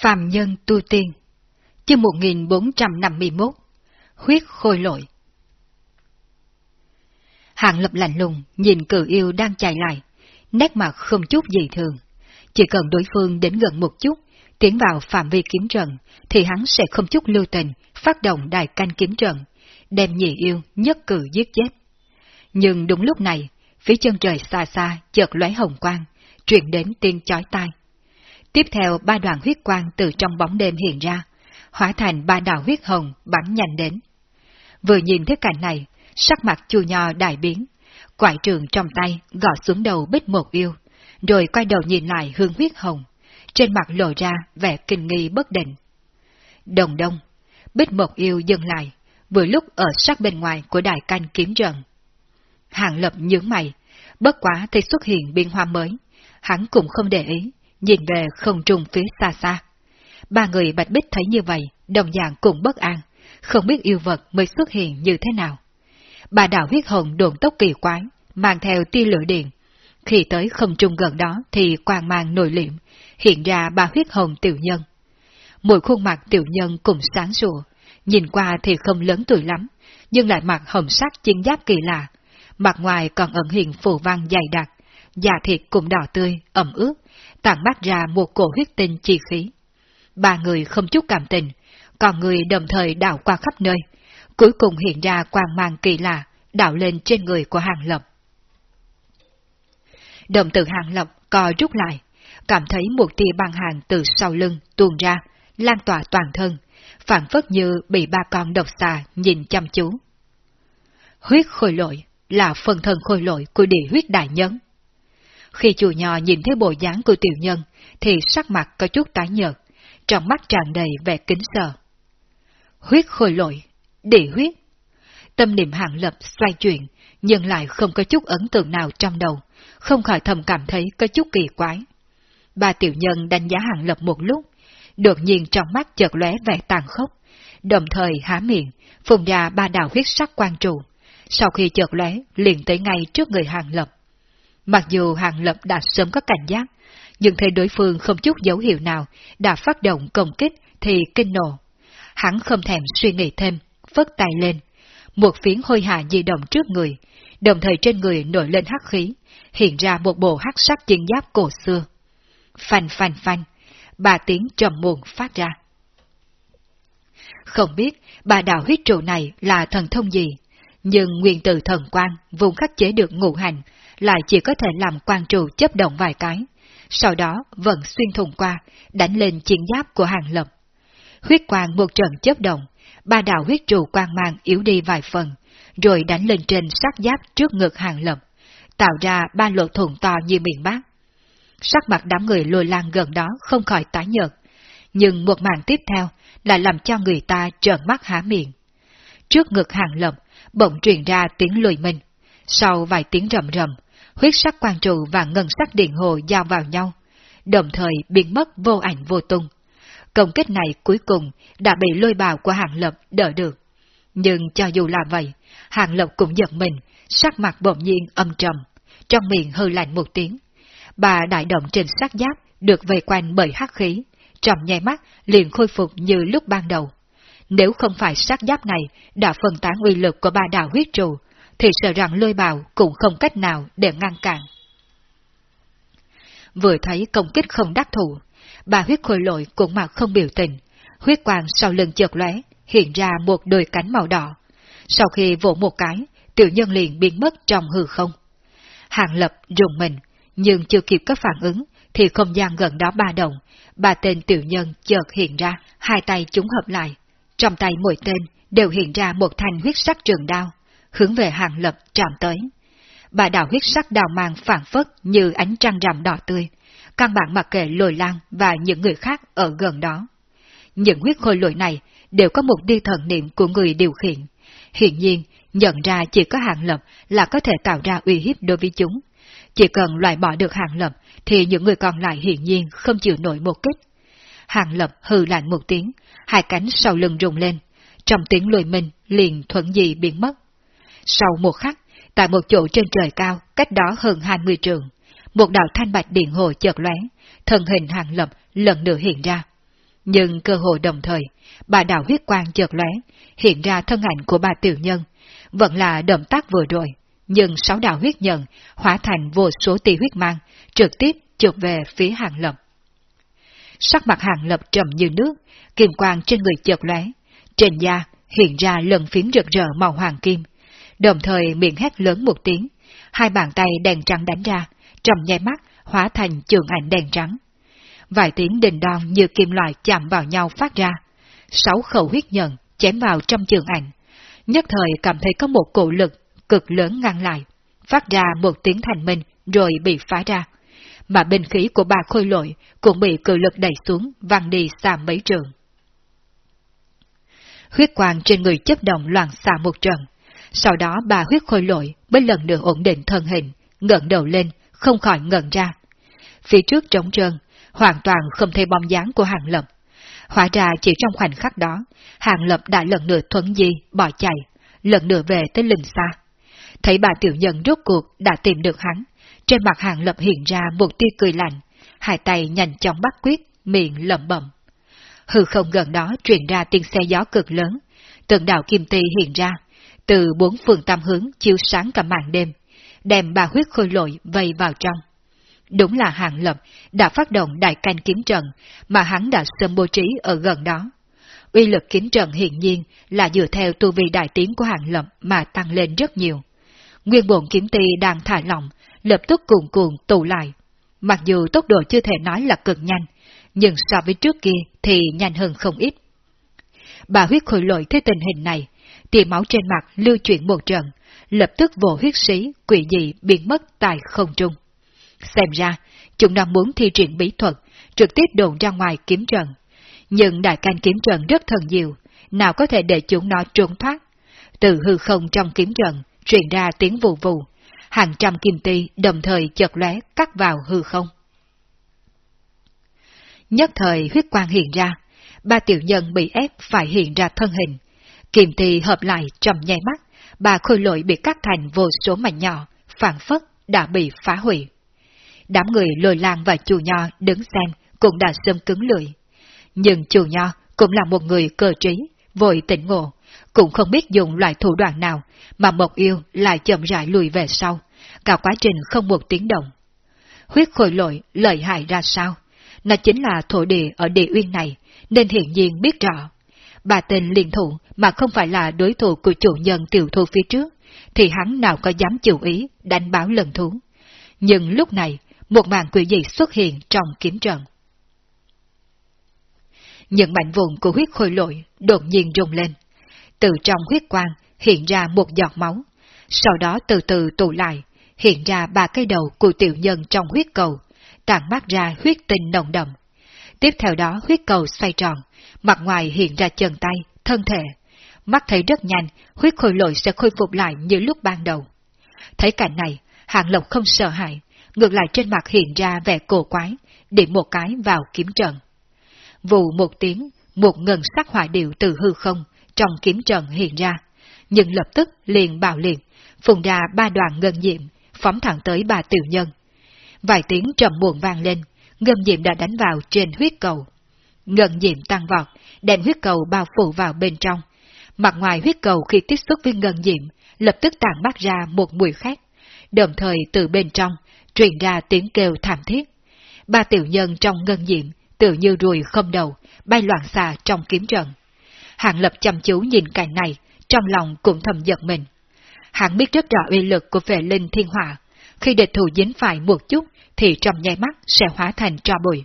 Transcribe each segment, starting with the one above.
phạm nhân tu tiên Chương 1451 Huyết khôi lội Hạng lập lạnh lùng nhìn cử yêu đang chạy lại, nét mặt không chút gì thường. Chỉ cần đối phương đến gần một chút, tiến vào phạm vi kiếm trận, thì hắn sẽ không chút lưu tình, phát động đài canh kiếm trận, đem nhị yêu nhất cử giết chết. Nhưng đúng lúc này, phía chân trời xa xa chợt lóe hồng quang, truyền đến tiếng chói tai. Tiếp theo ba đoàn huyết quang từ trong bóng đêm hiện ra, hóa thành ba đạo huyết hồng bắn nhanh đến. Vừa nhìn thấy cảnh này, sắc mặt chu nho đại biến, quải trường trong tay gõ xuống đầu bích một yêu, rồi quay đầu nhìn lại hương huyết hồng, trên mặt lộ ra vẻ kinh nghi bất định. Đồng đông, bích một yêu dừng lại, vừa lúc ở sát bên ngoài của đài canh kiếm trận. Hàng lập nhướng mày, bất quá thấy xuất hiện biên hoa mới, hắn cũng không để ý, nhìn về không trung phía xa xa. Ba người bạch bích thấy như vậy, đồng dạng cũng bất an, không biết yêu vật mới xuất hiện như thế nào. Bà đạo huyết hồng đồn tốc kỳ quái, mang theo tia lửa điện. Khi tới không trung gần đó thì quang mang nổi liệm, hiện ra ba huyết hồng tiểu nhân. Mỗi khuôn mặt tiểu nhân cùng sáng sủa, nhìn qua thì không lớn tuổi lắm, nhưng lại mặc hồng sắc chiến giáp kỳ lạ, mặt ngoài còn ẩn hiện phù văn dày đặc, da thịt cũng đỏ tươi, ẩm ướt, tản mắt ra một cổ huyết tinh chi khí. Ba người không chút cảm tình, còn người đồng thời đảo qua khắp nơi, cuối cùng hiện ra quang mang kỳ lạ, đảo lên trên người của Hàng Lập. Đồng tử Hàng Lập co rút lại, cảm thấy một tia băng hàng từ sau lưng tuôn ra, lan tỏa toàn thân, phản phất như bị ba con độc xà nhìn chăm chú. Huyết khôi lội là phần thân khôi lội của địa huyết đại nhân. Khi chủ nhỏ nhìn thấy bộ dáng của tiểu nhân, thì sắc mặt có chút tái nhợt, trong mắt tràn đầy vẻ kính sợ. Huyết khôi lội, địa huyết. Tâm niệm hạng lập xoay chuyển, nhưng lại không có chút ấn tượng nào trong đầu, không khỏi thầm cảm thấy có chút kỳ quái. Ba tiểu nhân đánh giá hạng lập một lúc, đột nhiên trong mắt chợt lóe vẻ tàn khốc, đồng thời há miệng, phùng ra ba đạo huyết sắc quan trụ, sau khi chợt lóe liền tới ngay trước người hàng lập. Mặc dù hàng lập đã sớm có cảnh giác, nhưng thấy đối phương không chút dấu hiệu nào đã phát động công kích thì kinh nộ. Hắn không thèm suy nghĩ thêm, phất tay lên. Một phiến hôi hà di động trước người, đồng thời trên người nổi lên hắc khí, hiện ra một bộ hắc sắc chiến giáp cổ xưa. Phanh phanh phanh, ba tiếng trầm muộn phát ra. Không biết bà đạo huyết trụ này là thần thông gì, nhưng nguyên tử thần quan vùng khắc chế được ngũ hành, lại chỉ có thể làm quan trụ chấp động vài cái, sau đó vẫn xuyên thùng qua, đánh lên chiến giáp của hàng lập. Huyết quang một trận chấp động, ba đạo huyết trụ quang mang yếu đi vài phần, rồi đánh lên trên sát giáp trước ngực hàng lập, tạo ra ba lỗ thủng to như miệng bát. Sắc mặt đám người lùi lan gần đó không khỏi tái nhợt, nhưng một màn tiếp theo lại làm cho người ta trợn mắt há miệng. Trước ngực hàng lập, bỗng truyền ra tiếng lùi mình. Sau vài tiếng rầm rầm, huyết sắc quang trụ và ngân sắc điện hồ giao vào nhau, đồng thời biến mất vô ảnh vô tung. Công kích này cuối cùng đã bị lôi bào của hàng lập đỡ được. Nhưng cho dù là vậy, hàng lập cũng giật mình, sắc mặt bỗng nhiên âm trầm, trong miệng hư lạnh một tiếng. Bà đại động trên sắc giáp được vây quanh bởi hắc khí, trong nháy mắt liền khôi phục như lúc ban đầu. Nếu không phải sắc giáp này đã phân tán uy lực của ba đạo huyết trụ, thì sợ rằng lôi bào cũng không cách nào để ngăn cản. Vừa thấy công kích không đắc thủ, bà huyết khôi lội cũng mặt không biểu tình, huyết quang sau lưng chợt lóe, hiện ra một đôi cánh màu đỏ. Sau khi vỗ một cái, tiểu nhân liền biến mất trong hư không. Hàng lập rùng mình, nhưng chưa kịp có phản ứng, thì không gian gần đó ba đồng, ba tên tiểu nhân chợt hiện ra, hai tay chúng hợp lại. Trong tay mỗi tên đều hiện ra một thanh huyết sắc trường đao, hướng về hàng lập chạm tới. Bà đạo huyết sắc đào mang phản phất như ánh trăng rằm đỏ tươi, căn bản mặc kệ lồi lan và những người khác ở gần đó. Những huyết khôi lội này đều có một đi thần niệm của người điều khiển. Hiện nhiên, nhận ra chỉ có hàng lập là có thể tạo ra uy hiếp đối với chúng. Chỉ cần loại bỏ được hàng lập thì những người còn lại hiển nhiên không chịu nổi một kích. Hàng lập hừ lạnh một tiếng, hai cánh sau lưng rùng lên, trong tiếng lùi mình liền thuận dị biến mất. Sau một khắc, tại một chỗ trên trời cao, cách đó hơn 20 trường, một đạo thanh bạch điện hồ chợt lóe, thân hình hàng lập lần nữa hiện ra. Nhưng cơ hội đồng thời, bà đạo huyết quang chợt lóe, hiện ra thân ảnh của bà tiểu nhân, vẫn là động tác vừa rồi, nhưng sáu đạo huyết nhận hóa thành vô số tỷ huyết mang, trực tiếp chụp về phía hàng lập. Sắc mặt hàng lập trầm như nước, kim quang trên người chợt lóe, trên da hiện ra lần phiến rực rỡ màu hoàng kim, đồng thời miệng hét lớn một tiếng, hai bàn tay đèn trắng đánh ra, trong nháy mắt hóa thành trường ảnh đèn trắng. Vài tiếng đình đòn như kim loại chạm vào nhau phát ra, sáu khẩu huyết nhận chém vào trong trường ảnh, nhất thời cảm thấy có một cổ lực cực lớn ngăn lại, phát ra một tiếng thành minh rồi bị phá ra. Mà binh khí của bà khôi lội cũng bị cự lực đẩy xuống, văng đi xa mấy trường. Huyết quang trên người chấp động loạn xạ một trận. Sau đó bà huyết khôi lội mới lần nữa ổn định thân hình, ngẩng đầu lên, không khỏi ngẩn ra. Phía trước trống trơn, hoàn toàn không thấy bóng dáng của hàng lập. Hóa ra chỉ trong khoảnh khắc đó, hàng lập đã lần nữa thuấn di, bỏ chạy, lần nữa về tới linh xa. Thấy bà tiểu nhân rốt cuộc đã tìm được hắn, trên mặt hàng lập hiện ra một tia cười lạnh, hai tay nhanh chóng bắt quyết, miệng lẩm bẩm. Hư không gần đó truyền ra tiếng xe gió cực lớn, từng đạo kim ti hiện ra, từ bốn phương tam hướng chiếu sáng cả màn đêm, đem bà huyết khôi lội vây vào trong. Đúng là hàng lập đã phát động đại canh kiếm trận mà hắn đã sớm bố trí ở gần đó. Uy lực kiếm trận hiện nhiên là dựa theo tu vi đại tiến của hàng lập mà tăng lên rất nhiều. Nguyên bổn kiếm ti đang thả lỏng, lập tức cuồn cuồn tụ lại. Mặc dù tốc độ chưa thể nói là cực nhanh, nhưng so với trước kia thì nhanh hơn không ít. Bà huyết khôi lội thấy tình hình này, tia máu trên mặt lưu chuyển một trận, lập tức vô huyết sĩ, quỷ dị biến mất tại không trung. Xem ra, chúng đang muốn thi triển bí thuật, trực tiếp đồn ra ngoài kiếm trận. Nhưng đại canh kiếm trận rất thần diệu, nào có thể để chúng nó trốn thoát. Từ hư không trong kiếm trận, truyền ra tiếng vù vù, hàng trăm kim ti đồng thời chợt lóe cắt vào hư không. Nhất thời huyết quang hiện ra, ba tiểu nhân bị ép phải hiện ra thân hình. Kiềm thì hợp lại trong nháy mắt, ba khôi lỗi bị cắt thành vô số mảnh nhỏ, phản phất đã bị phá hủy. Đám người lồi lang và chủ nho đứng xem cũng đã sớm cứng lưỡi. Nhưng chủ nho cũng là một người cơ trí, vội tỉnh ngộ, cũng không biết dùng loại thủ đoạn nào mà Mộc Yêu lại chậm rãi lùi về sau, cả quá trình không một tiếng động. Huyết khôi lội lợi hại ra sao? Nó chính là thổ địa ở địa uyên này, nên hiện nhiên biết rõ. Bà tên liên thủ mà không phải là đối thủ của chủ nhân tiểu thu phía trước, thì hắn nào có dám chịu ý đánh báo lần thú. Nhưng lúc này, một màn quỷ dị xuất hiện trong kiếm trận. Những mảnh vụn của huyết khôi lội đột nhiên rung lên. Từ trong huyết quang hiện ra một giọt máu, sau đó từ từ tụ lại, hiện ra ba cái đầu của tiểu nhân trong huyết cầu, tàn mát ra huyết tinh nồng đậm. Tiếp theo đó huyết cầu xoay tròn, mặt ngoài hiện ra chân tay, thân thể. Mắt thấy rất nhanh, huyết khôi lội sẽ khôi phục lại như lúc ban đầu. Thấy cảnh này, hạng lộc không sợ hãi, ngược lại trên mặt hiện ra vẻ cổ quái, điểm một cái vào kiếm trận. Vụ một tiếng, một ngân sắc hỏa điệu từ hư không, trong kiếm trận hiện ra, nhưng lập tức liền bạo liền, phùng ra ba đoàn ngân diệm, phóng thẳng tới bà tiểu nhân. Vài tiếng trầm muộn vang lên, ngân diệm đã đánh vào trên huyết cầu. Ngân diệm tăng vọt, đem huyết cầu bao phủ vào bên trong. Mặt ngoài huyết cầu khi tiếp xúc với ngân diệm, lập tức tản mát ra một mùi khác, đồng thời từ bên trong, truyền ra tiếng kêu thảm thiết. Ba tiểu nhân trong ngân diệm, tự như ruồi không đầu, bay loạn xà trong kiếm trận. hạng lập chăm chú nhìn cảnh này, trong lòng cũng thầm giật mình. hạng biết rất rõ uy lực của vệ linh thiên hỏa, khi địch thủ dính phải một chút thì trong nháy mắt sẽ hóa thành tro bụi.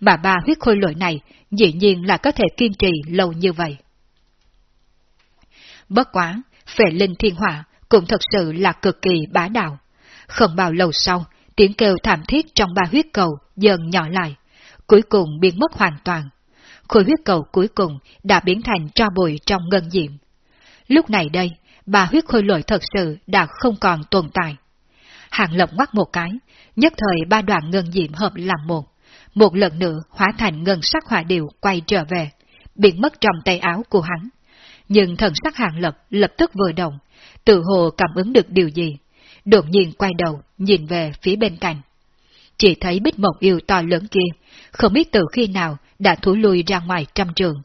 Mà ba huyết khôi lội này dĩ nhiên là có thể kiên trì lâu như vậy. Bất quá, phệ linh thiên hỏa cũng thật sự là cực kỳ bá đạo. Không bao lâu sau, tiếng kêu thảm thiết trong ba huyết cầu dần nhỏ lại, cuối cùng biến mất hoàn toàn. Khối huyết cầu cuối cùng đã biến thành tro bụi trong ngân diệm. Lúc này đây, ba huyết khôi lội thật sự đã không còn tồn tại. Hàng lộng ngoắt một cái, nhất thời ba đoạn ngân diệm hợp làm một, một lần nữa hóa thành ngân sắc hỏa điệu quay trở về, biến mất trong tay áo của hắn. Nhưng thần sắc hàng lập lập tức vừa động, tự hồ cảm ứng được điều gì, đột nhiên quay đầu, nhìn về phía bên cạnh. Chỉ thấy bích mộc yêu to lớn kia, không biết từ khi nào đã thú lui ra ngoài trăm trường,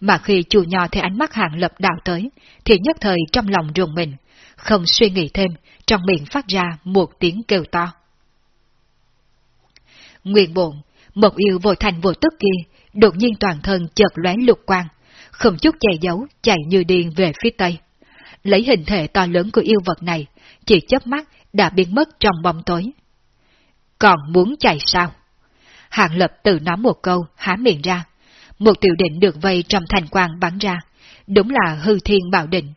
mà khi chủ nho thấy ánh mắt hàng lập đào tới, thì nhất thời trong lòng rùng mình, không suy nghĩ thêm, trong miệng phát ra một tiếng kêu to. Nguyên bộn, một yêu vô thành vô tức kia, đột nhiên toàn thân chợt lóe lục quang, không chút che giấu, chạy như điên về phía tây. Lấy hình thể to lớn của yêu vật này, chỉ chớp mắt đã biến mất trong bóng tối. Còn muốn chạy sao? Hạng lập tự nói một câu, há miệng ra. Một tiểu định được vây trong thành quang bắn ra, đúng là hư thiên bảo định.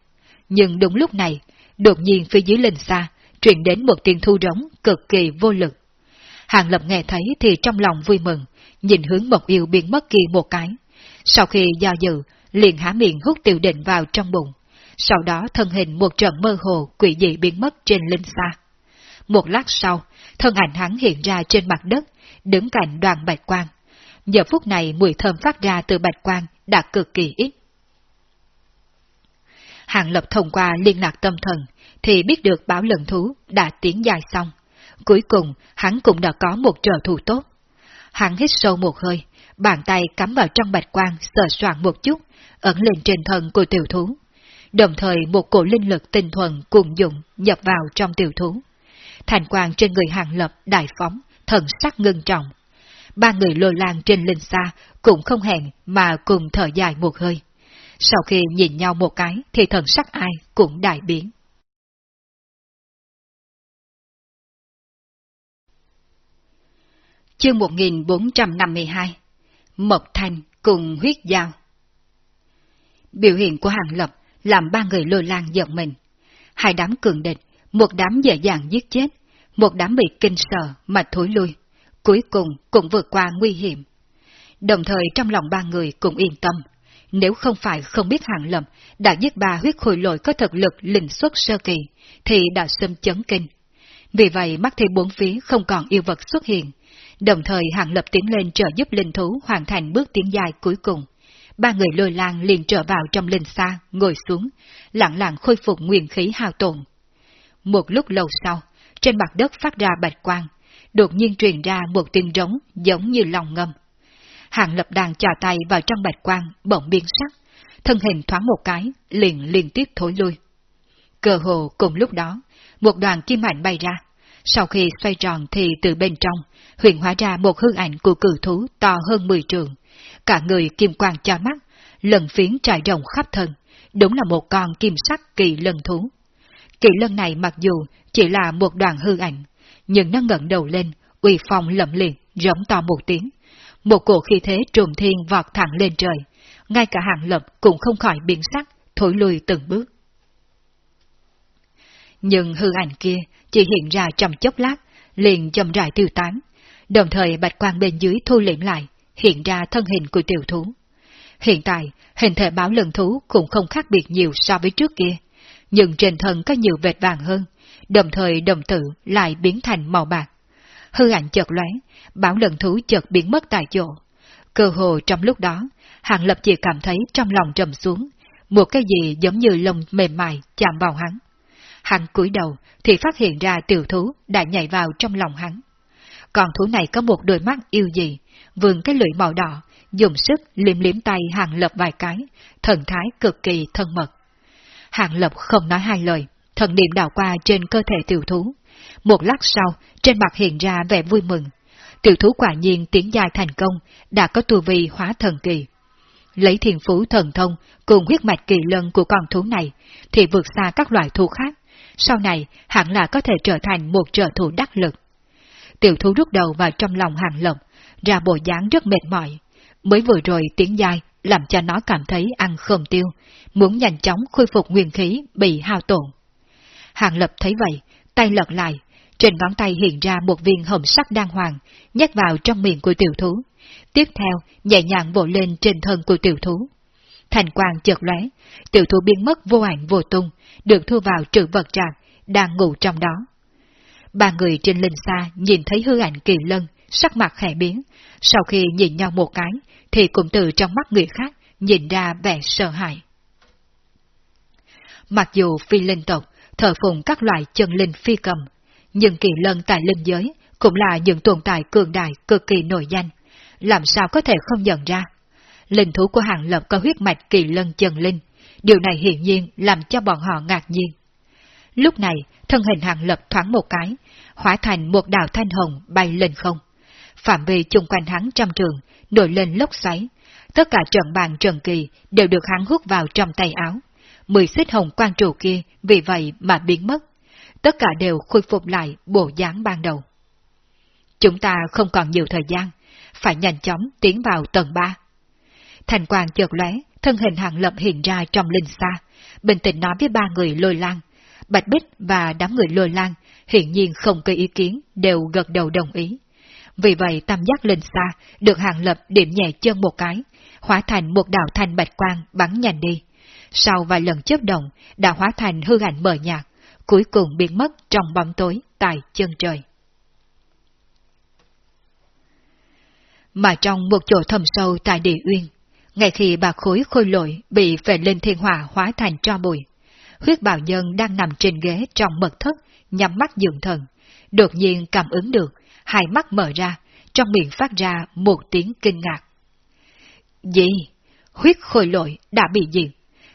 Nhưng đúng lúc này, đột nhiên phía dưới linh xa, truyền đến một tiếng thu rống cực kỳ vô lực. Hàng Lập nghe thấy thì trong lòng vui mừng, nhìn hướng Mộc Yêu biến mất kia một cái. Sau khi do dự, liền há miệng hút tiểu định vào trong bụng. Sau đó thân hình một trận mơ hồ quỷ dị biến mất trên linh xa. Một lát sau, thân ảnh hắn hiện ra trên mặt đất, đứng cạnh đoàn bạch quang. Giờ phút này mùi thơm phát ra từ bạch quang đã cực kỳ ít. Hàng Lập thông qua liên lạc tâm thần, thì biết được báo lần thú đã tiến dài xong. Cuối cùng, hắn cũng đã có một trợ thủ tốt. Hắn hít sâu một hơi, bàn tay cắm vào trong bạch quang sờ soạn một chút, ẩn lên trên thân của tiểu thú. Đồng thời một cổ linh lực tinh thuần cùng dụng nhập vào trong tiểu thú. Thành quang trên người hàng lập đại phóng, thần sắc ngưng trọng. Ba người lôi lan trên linh xa cũng không hẹn mà cùng thở dài một hơi. Sau khi nhìn nhau một cái thì thần sắc ai cũng đại biến. Chương 1452 Mộc Thanh cùng huyết giao Biểu hiện của Hàng Lập làm ba người lôi lan giận mình. Hai đám cường địch, một đám dễ dàng giết chết, một đám bị kinh sợ mà thối lui, cuối cùng cũng vượt qua nguy hiểm. Đồng thời trong lòng ba người cũng yên tâm, nếu không phải không biết Hàng Lập đã giết ba huyết khôi lội có thực lực linh xuất sơ kỳ, thì đã xâm chấn kinh. Vì vậy mắt thấy bốn phía không còn yêu vật xuất hiện, đồng thời Hàng Lập tiến lên trợ giúp linh thú hoàn thành bước tiến dài cuối cùng. Ba người lôi lan liền trở vào trong linh xa, ngồi xuống, lặng lặng khôi phục nguyên khí hao tổn. Một lúc lâu sau, trên mặt đất phát ra bạch quang, đột nhiên truyền ra một tiếng rống giống như lòng ngâm. Hàng lập đang trò tay vào trong bạch quang, bỗng biến sắc, thân hình thoáng một cái, liền liên tiếp thối lui. cờ hồ cùng lúc đó, một đoàn kim ảnh bay ra. Sau khi xoay tròn thì từ bên trong, huyền hóa ra một hương ảnh của cử thú to hơn 10 trường. Cả người kim quang cho mắt, lần phiến trải rộng khắp thân, đúng là một con kim sắc kỳ lân thú. Kỳ lân này mặc dù chỉ là một đoàn hư ảnh, nhưng nó ngẩng đầu lên, uy phong lẫm liệt, rống to một tiếng. Một cổ khí thế trùng thiên vọt thẳng lên trời, ngay cả hàng lập cũng không khỏi biến sắc, thổi lùi từng bước. Nhưng hư ảnh kia chỉ hiện ra trong chốc lát, liền chậm rãi tiêu tán, đồng thời bạch quang bên dưới thu liễm lại, hiện ra thân hình của tiểu thú. Hiện tại, hình thể báo lần thú cũng không khác biệt nhiều so với trước kia, nhưng trên thân có nhiều vệt vàng hơn, đồng thời đồng tử lại biến thành màu bạc. Hư ảnh chợt lóe, báo lần thú chợt biến mất tại chỗ. Cơ hồ trong lúc đó, Hàng Lập chỉ cảm thấy trong lòng trầm xuống, một cái gì giống như lông mềm mại chạm vào hắn. Hắn cúi đầu thì phát hiện ra tiểu thú đã nhảy vào trong lòng hắn. Còn thú này có một đôi mắt yêu dị, vườn cái lưỡi màu đỏ, dùng sức liếm liếm tay Hàng Lập vài cái, thần thái cực kỳ thân mật. Hàng Lập không nói hai lời, thần niệm đảo qua trên cơ thể tiểu thú. Một lát sau, trên mặt hiện ra vẻ vui mừng. Tiểu thú quả nhiên tiến dài thành công, đã có tu vi hóa thần kỳ. Lấy thiền phú thần thông cùng huyết mạch kỳ lân của con thú này, thì vượt xa các loại thú khác. Sau này, hẳn là có thể trở thành một trợ thủ đắc lực. Tiểu thú rút đầu vào trong lòng hàng lộc, ra bộ dáng rất mệt mỏi. Mới vừa rồi tiếng dài làm cho nó cảm thấy ăn không tiêu, muốn nhanh chóng khôi phục nguyên khí bị hao tổn. Hàng lập thấy vậy, tay lật lại, trên ngón tay hiện ra một viên hồng sắc đan hoàng, nhét vào trong miệng của tiểu thú. Tiếp theo, nhẹ nhàng bổ lên trên thân của tiểu thú. Thành quang chợt lóe, tiểu thú biến mất vô ảnh vô tung, được thu vào trữ vật trạc, đang ngủ trong đó. Ba người trên linh xa nhìn thấy hư ảnh kỳ lân, sắc mặt khẽ biến, sau khi nhìn nhau một cái, thì cũng từ trong mắt người khác nhìn ra vẻ sợ hãi. Mặc dù phi linh tộc thờ phụng các loại chân linh phi cầm, nhưng kỳ lân tại linh giới cũng là những tồn tại cường đại cực kỳ nổi danh. làm sao có thể không nhận ra. Linh thú của hàng lập có huyết mạch kỳ lân chân linh, điều này hiển nhiên làm cho bọn họ ngạc nhiên. Lúc này, thân hình hàng lập thoáng một cái, hóa thành một đạo thanh hồng bay lên không. Phạm vi chung quanh hắn trăm trường, nổi lên lốc xoáy. Tất cả trận bàn trần kỳ đều được hắn hút vào trong tay áo. Mười xích hồng quan trụ kia vì vậy mà biến mất. Tất cả đều khôi phục lại bộ dáng ban đầu. Chúng ta không còn nhiều thời gian, phải nhanh chóng tiến vào tầng 3. Thành quang chợt lóe, thân hình hạng lập hiện ra trong linh xa, bình tĩnh nói với ba người lôi lan. Bạch Bích và đám người lôi lan hiện nhiên không có ý kiến, đều gật đầu đồng ý. Vì vậy tam giác linh xa được hạng lập điểm nhẹ chân một cái, hóa thành một đạo thanh bạch quang bắn nhanh đi. Sau vài lần chớp động, đã hóa thành hư ảnh mờ nhạt, cuối cùng biến mất trong bóng tối tại chân trời. Mà trong một chỗ thầm sâu tại địa uyên, ngay khi bà khối khôi lội bị phệ lên thiên hỏa hóa thành tro bụi, huyết bào nhân đang nằm trên ghế trong mật thất, nhắm mắt dưỡng thần, đột nhiên cảm ứng được, hai mắt mở ra, trong miệng phát ra một tiếng kinh ngạc. Gì? Huyết khôi lội đã bị diệt,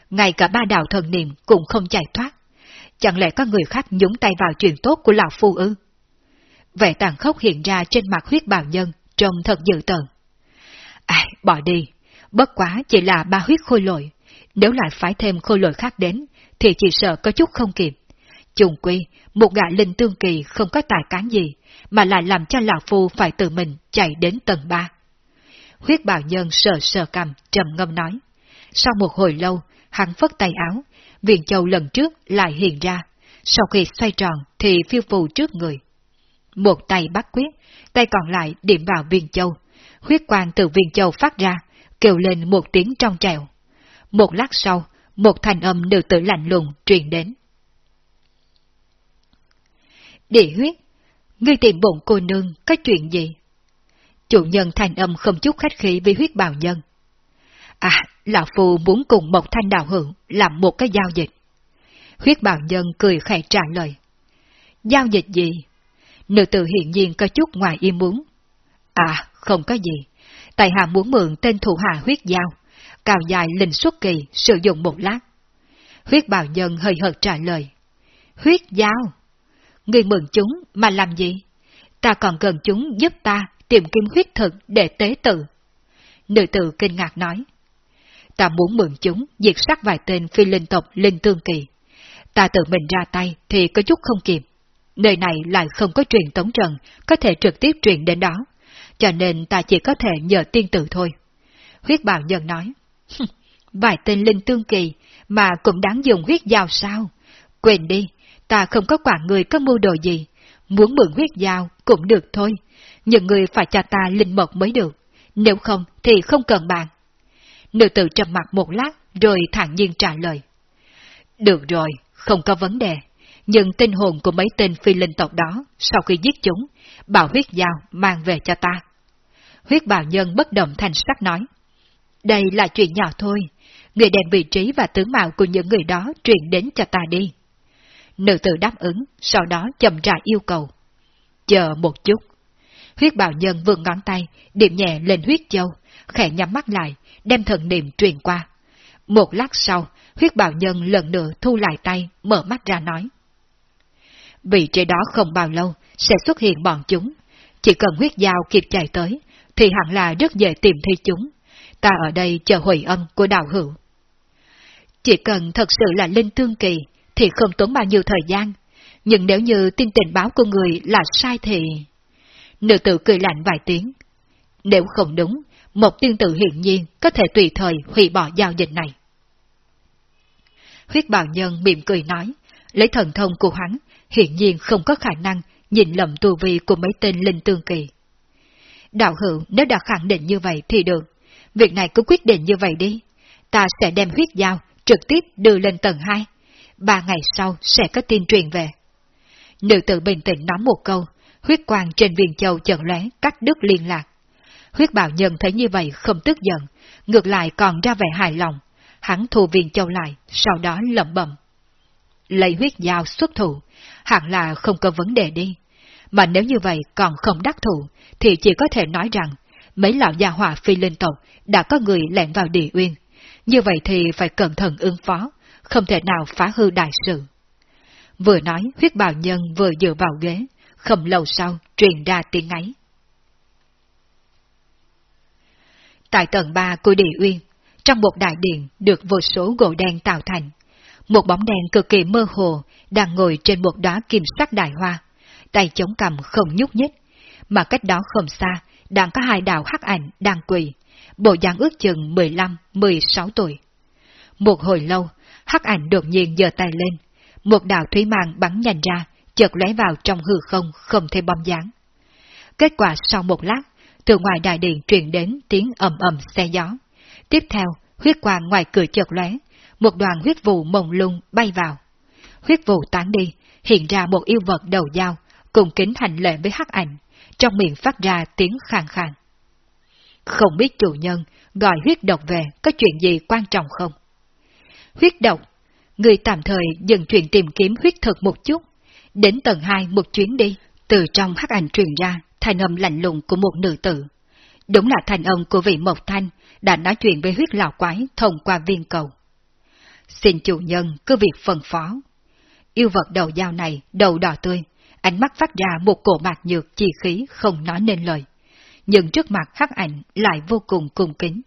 ngay cả ba đạo thần niệm cũng không chạy thoát. Chẳng lẽ có người khác nhúng tay vào chuyện tốt của lão phu ư? Vẻ tàn khốc hiện ra trên mặt huyết bào nhân, trông thật dữ tợn. À, bỏ đi, bất quá chỉ là ba huyết khôi lội, nếu lại phải thêm khôi lội khác đến, thì chỉ sợ có chút không kịp. Trùng quy, một gã linh tương kỳ không có tài cán gì, mà lại làm cho lão phu phải tự mình chạy đến tầng ba. Huyết bào nhân sờ sờ cầm, trầm ngâm nói. Sau một hồi lâu, hắn phất tay áo, viền châu lần trước lại hiện ra, sau khi xoay tròn thì phiêu phù trước người. Một tay bắt quyết, tay còn lại điểm vào viên châu. Huyết quang từ viên châu phát ra, kêu lên một tiếng trong trèo. Một lát sau, một thành âm nữ tử lạnh lùng truyền đến. Địa huyết, ngươi tìm bụng cô nương có chuyện gì? Chủ nhân thành âm không chút khách khí với huyết bào nhân. À, Lão Phu muốn cùng một thanh đạo hữu làm một cái giao dịch. Huyết bào nhân cười khẽ trả lời. Giao dịch gì? Nữ tử hiện nhiên có chút ngoài ý muốn. À, không có gì. Tại hạ muốn mượn tên thủ hạ huyết giao, cào dài linh xuất kỳ sử dụng một lát. Huyết bào nhân hơi hợt trả lời. Huyết giao? Người mượn chúng mà làm gì? Ta còn cần chúng giúp ta tìm kiếm huyết thực để tế tự. Nữ tử kinh ngạc nói. Ta muốn mượn chúng diệt sát vài tên phi linh tộc linh tương kỳ. Ta tự mình ra tay thì có chút không kịp. Nơi này lại không có truyền tống trần, có thể trực tiếp truyền đến đó. Cho nên ta chỉ có thể nhờ tiên tử thôi. Huyết bào nhân nói. Vài tên linh tương kỳ mà cũng đáng dùng huyết dao sao? Quên đi, ta không có quản người có mưu đồ gì. Muốn mượn huyết dao cũng được thôi. Nhưng người phải cho ta linh mật mới được. Nếu không thì không cần bạn. Nữ tử trầm mặt một lát rồi thản nhiên trả lời. Được rồi, không có vấn đề. Nhưng tinh hồn của mấy tên phi linh tộc đó, sau khi giết chúng, bảo huyết dao mang về cho ta. Huyết bào nhân bất động thành sắc nói. Đây là chuyện nhỏ thôi, người đem vị trí và tướng mạo của những người đó truyền đến cho ta đi. Nữ tử đáp ứng, sau đó chậm rãi yêu cầu. Chờ một chút. Huyết bào nhân vươn ngón tay, điểm nhẹ lên huyết châu, khẽ nhắm mắt lại, đem thần niệm truyền qua. Một lát sau, huyết bào nhân lần nữa thu lại tay, mở mắt ra nói. Vị trí đó không bao lâu sẽ xuất hiện bọn chúng. Chỉ cần huyết dao kịp chạy tới, thì hẳn là rất dễ tìm thấy chúng. Ta ở đây chờ hồi âm của đạo hữu. Chỉ cần thật sự là linh tương kỳ, thì không tốn bao nhiêu thời gian. Nhưng nếu như tin tình báo của người là sai thì... Nữ tử cười lạnh vài tiếng. Nếu không đúng, một tiên tử hiện nhiên có thể tùy thời hủy bỏ giao dịch này. Huyết bào nhân mỉm cười nói, lấy thần thông của hắn, hiện nhiên không có khả năng nhìn lầm tu vi của mấy tên linh tương kỳ. Đạo hữu nếu đã khẳng định như vậy thì được, việc này cứ quyết định như vậy đi. Ta sẽ đem huyết dao trực tiếp đưa lên tầng 2. Ba ngày sau sẽ có tin truyền về. Nữ tử bình tĩnh nói một câu, huyết quang trên viên châu chợt lóe cắt đứt liên lạc. Huyết bảo nhân thấy như vậy không tức giận, ngược lại còn ra vẻ hài lòng. Hắn thu viên châu lại, sau đó lẩm bẩm. Lấy huyết dao xuất thủ, hẳn là không có vấn đề đi. Mà nếu như vậy còn không đắc thủ, thì chỉ có thể nói rằng mấy lão gia hỏa phi linh tộc đã có người lẻn vào địa uyên. Như vậy thì phải cẩn thận ứng phó, không thể nào phá hư đại sự. Vừa nói, huyết bào nhân vừa dựa vào ghế, không lâu sau truyền ra tiếng ấy. Tại tầng 3 của địa uyên, trong một đại điện được vô số gỗ đen tạo thành, một bóng đèn cực kỳ mơ hồ đang ngồi trên một đóa kim sắc đại hoa, tay chống cằm không nhúc nhích, mà cách đó không xa đang có hai đạo hắc ảnh đang quỳ, bộ dáng ước chừng 15-16 tuổi. Một hồi lâu, hắc ảnh đột nhiên giơ tay lên, một đạo thủy mang bắn nhanh ra, chợt lóe vào trong hư không không thêm bom dáng. Kết quả sau một lát, từ ngoài đại điện truyền đến tiếng ầm ầm xe gió. Tiếp theo, huyết quang ngoài cửa chợt lóe, một đoàn huyết vụ mông lung bay vào. Huyết vụ tán đi, hiện ra một yêu vật đầu dao, cùng kính hành lệ với hắc ảnh, trong miệng phát ra tiếng khàn khàn. Không biết chủ nhân gọi huyết độc về có chuyện gì quan trọng không? Huyết độc, người tạm thời dừng chuyện tìm kiếm huyết thực một chút, đến tầng 2 một chuyến đi, từ trong hắc ảnh truyền ra thanh âm lạnh lùng của một nữ tử. Đúng là thanh âm của vị Mộc Thanh đã nói chuyện với huyết lão quái thông qua viên cầu. Xin chủ nhân cứ việc phân phó. Yêu vật đầu dao này, đầu đỏ tươi, ánh mắt phát ra một cổ mạc nhược chi khí không nói nên lời. Nhưng trước mặt hắc ảnh lại vô cùng cung kính.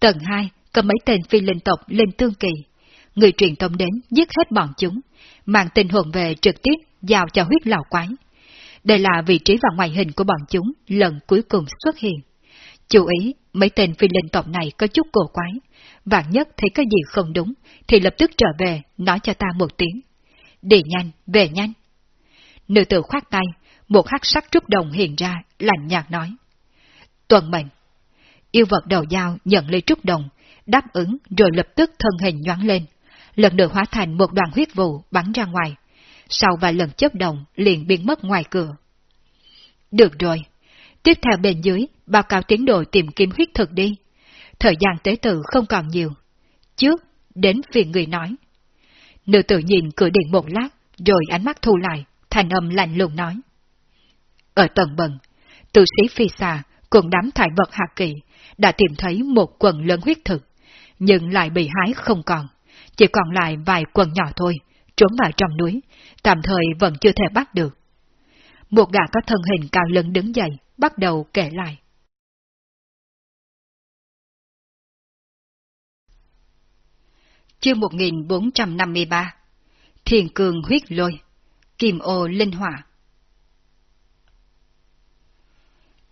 Tầng 2 có mấy tên phi linh tộc lên tương kỳ. Người truyền tông đến giết hết bọn chúng, mang tình hồn về trực tiếp giao cho huyết lão quái. Đây là vị trí và ngoại hình của bọn chúng lần cuối cùng xuất hiện. Chú ý, mấy tên phi linh tộc này có chút cổ quái. Vạn nhất thấy cái gì không đúng, thì lập tức trở về, nói cho ta một tiếng. Đi nhanh, về nhanh. Nữ tử khoát tay, một hắc sắc trúc đồng hiện ra, lạnh nhạt nói. Tuần mệnh. Yêu vật đầu dao nhận lấy trúc đồng, đáp ứng rồi lập tức thân hình nhoáng lên. Lần nữa hóa thành một đoàn huyết vụ bắn ra ngoài. Sau vài lần chớp đồng liền biến mất ngoài cửa. Được rồi. Tiếp theo bên dưới, báo cáo tiến độ tìm kiếm huyết thực đi. Thời gian tế tự không còn nhiều. Trước, đến phiền người nói. Nữ tử nhìn cửa điện một lát, rồi ánh mắt thu lại, thành âm lạnh lùng nói. Ở tầng bần, tử sĩ phi xà cùng đám thải vật hạ kỳ đã tìm thấy một quần lớn huyết thực, nhưng lại bị hái không còn, chỉ còn lại vài quần nhỏ thôi, trốn vào trong núi, tạm thời vẫn chưa thể bắt được. Một gã có thân hình cao lớn đứng dậy, bắt đầu kể lại. Chương 1453 Thiền cường huyết lôi Kim ô linh hỏa